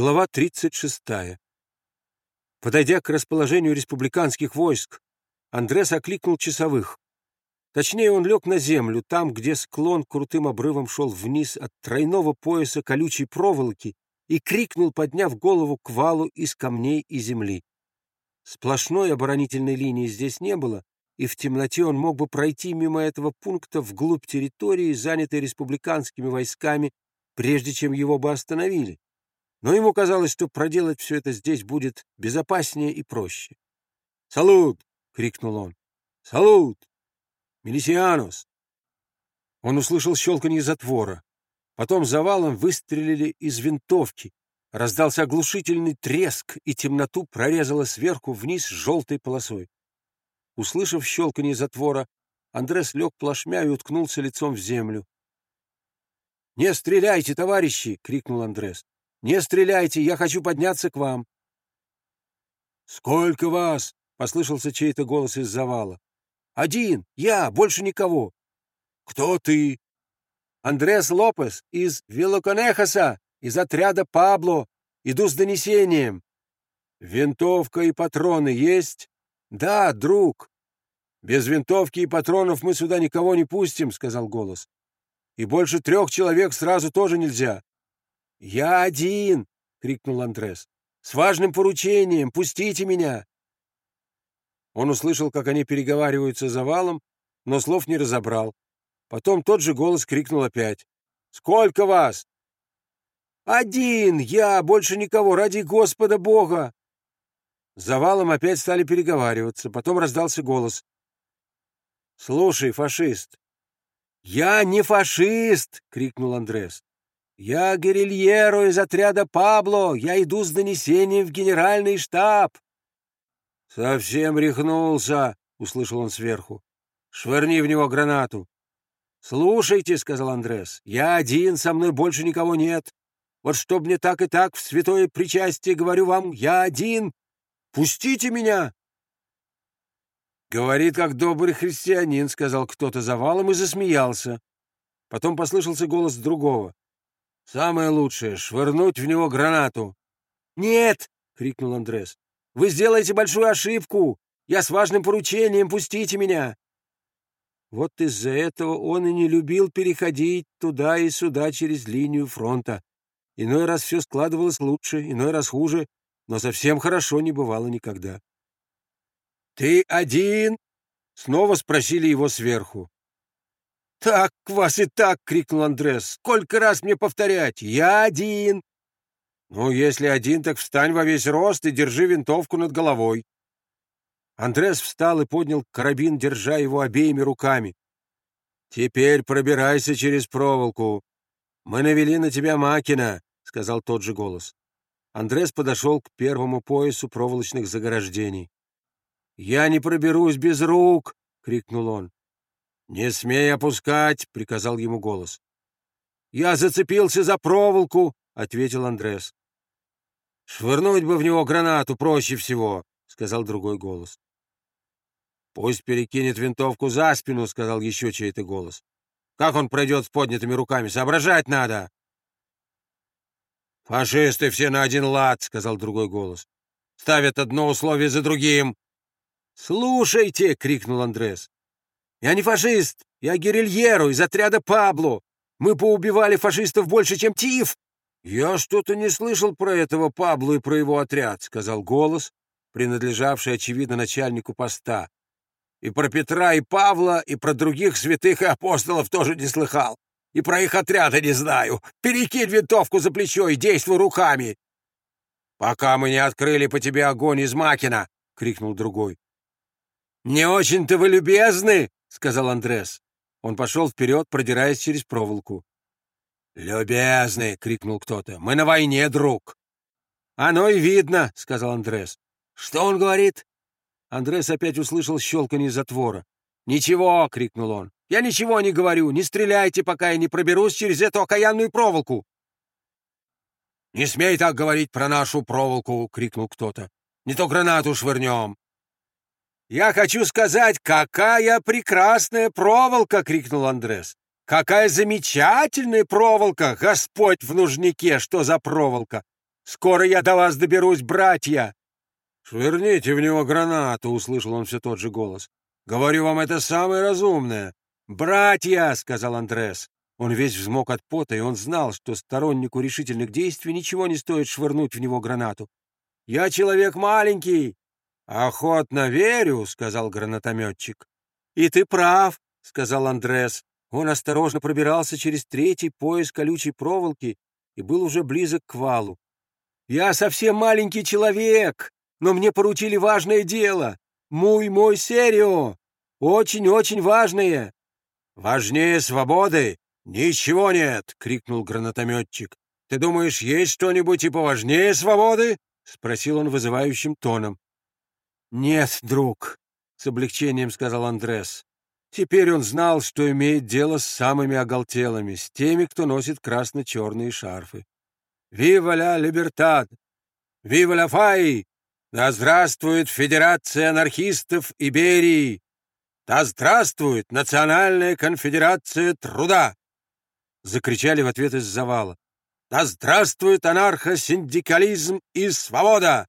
Глава 36. Подойдя к расположению республиканских войск, Андрес окликнул часовых. Точнее, он лег на землю, там, где склон крутым обрывом шел вниз от тройного пояса колючей проволоки, и крикнул, подняв голову к валу из камней и земли. Сплошной оборонительной линии здесь не было, и в темноте он мог бы пройти мимо этого пункта вглубь территории, занятой республиканскими войсками, прежде чем его бы остановили но ему казалось, что проделать все это здесь будет безопаснее и проще. «Салут!» — крикнул он. «Салут! Милисианус!» Он услышал щелканье затвора. Потом завалом выстрелили из винтовки. Раздался оглушительный треск, и темноту прорезало сверху вниз желтой полосой. Услышав щелканье затвора, Андрес лег плашмя и уткнулся лицом в землю. «Не стреляйте, товарищи!» — крикнул Андрес. «Не стреляйте, я хочу подняться к вам». «Сколько вас?» — послышался чей-то голос из завала. «Один, я, больше никого». «Кто ты?» «Андрес Лопес из Вилоконехаса, из отряда Пабло. Иду с донесением». «Винтовка и патроны есть?» «Да, друг». «Без винтовки и патронов мы сюда никого не пустим», — сказал голос. «И больше трех человек сразу тоже нельзя. «Я один!» — крикнул Андрес. «С важным поручением! Пустите меня!» Он услышал, как они переговариваются за валом, но слов не разобрал. Потом тот же голос крикнул опять. «Сколько вас?» «Один! Я! Больше никого! Ради Господа Бога!» За валом опять стали переговариваться. Потом раздался голос. «Слушай, фашист!» «Я не фашист!» — крикнул Андрес. «Я гирильеру из отряда Пабло! Я иду с донесением в генеральный штаб!» «Совсем рехнулся!» — услышал он сверху. «Швырни в него гранату!» «Слушайте», — сказал Андрес, — «я один, со мной больше никого нет. Вот чтоб мне так и так в святое причастие говорю вам, я один. Пустите меня!» «Говорит, как добрый христианин», — сказал кто-то за валом и засмеялся. Потом послышался голос другого. Самое лучшее — швырнуть в него гранату. «Нет!» — крикнул Андрес. «Вы сделаете большую ошибку! Я с важным поручением, пустите меня!» Вот из-за этого он и не любил переходить туда и сюда через линию фронта. Иной раз все складывалось лучше, иной раз хуже, но совсем хорошо не бывало никогда. «Ты один?» — снова спросили его сверху. «Так вас и так!» — крикнул Андрес. «Сколько раз мне повторять? Я один!» «Ну, если один, так встань во весь рост и держи винтовку над головой». Андрес встал и поднял карабин, держа его обеими руками. «Теперь пробирайся через проволоку. Мы навели на тебя Макина», — сказал тот же голос. Андрес подошел к первому поясу проволочных заграждений. «Я не проберусь без рук!» — крикнул он. «Не смей опускать!» — приказал ему голос. «Я зацепился за проволоку!» — ответил Андрес. «Швырнуть бы в него гранату проще всего!» — сказал другой голос. «Пусть перекинет винтовку за спину!» — сказал еще чей-то голос. «Как он пройдет с поднятыми руками? Соображать надо!» «Фашисты все на один лад!» — сказал другой голос. «Ставят одно условие за другим!» «Слушайте!» — крикнул Андрес. Я не фашист, я гирильеру из отряда Пабло. Мы поубивали фашистов больше, чем Тиф. Я что-то не слышал про этого Пабло и про его отряд, сказал голос, принадлежавший, очевидно, начальнику поста. И про Петра и Павла, и про других святых и апостолов тоже не слыхал. И про их отряды не знаю. Перекинь винтовку за плечо и действуй руками. «Пока мы не открыли по тебе огонь из Макина!» — крикнул другой. «Не очень-то вы любезны!» — сказал Андрес. Он пошел вперед, продираясь через проволоку. «Любезный!» — крикнул кто-то. «Мы на войне, друг!» «Оно и видно!» — сказал Андрес. «Что он говорит?» Андрес опять услышал щелканье затвора. «Ничего!» — крикнул он. «Я ничего не говорю! Не стреляйте, пока я не проберусь через эту окаянную проволоку!» «Не смей так говорить про нашу проволоку!» — крикнул кто-то. «Не то гранату швырнем!» «Я хочу сказать, какая прекрасная проволока!» — крикнул Андрес. «Какая замечательная проволока! Господь в нужнике! Что за проволока? Скоро я до вас доберусь, братья!» «Швырните в него гранату!» — услышал он все тот же голос. «Говорю вам, это самое разумное!» «Братья!» — сказал Андрес. Он весь взмок от пота, и он знал, что стороннику решительных действий ничего не стоит швырнуть в него гранату. «Я человек маленький!» «Охотно верю!» — сказал гранатометчик. «И ты прав!» — сказал Андрес. Он осторожно пробирался через третий пояс колючей проволоки и был уже близок к валу. «Я совсем маленький человек, но мне поручили важное дело. Мой мой серио! Очень-очень важное!» «Важнее свободы ничего нет!» — крикнул гранатометчик. «Ты думаешь, есть что-нибудь и поважнее свободы?» — спросил он вызывающим тоном. «Нет, друг», — с облегчением сказал Андрес. Теперь он знал, что имеет дело с самыми оголтелыми, с теми, кто носит красно-черные шарфы. «Вива ля либертад! Вива ля фай! Да здравствует Федерация анархистов Иберии! Да здравствует Национальная конфедерация труда!» Закричали в ответ из завала. «Да здравствует анархосиндикализм и свобода!»